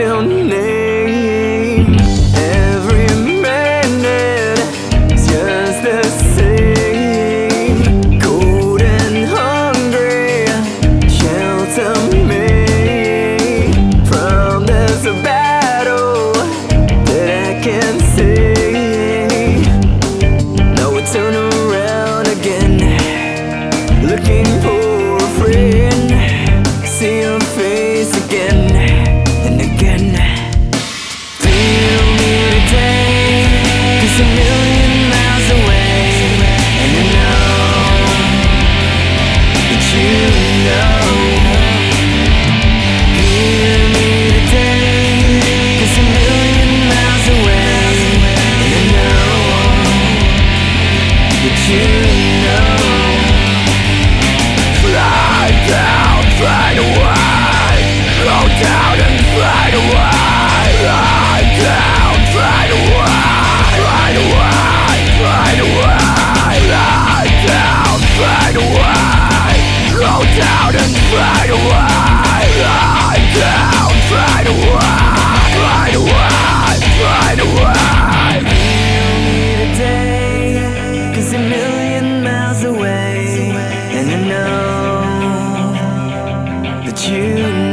your name Every minute is just the same. Cold and hungry, shelter me From this battle that I can see. Now we turn around again Looking that you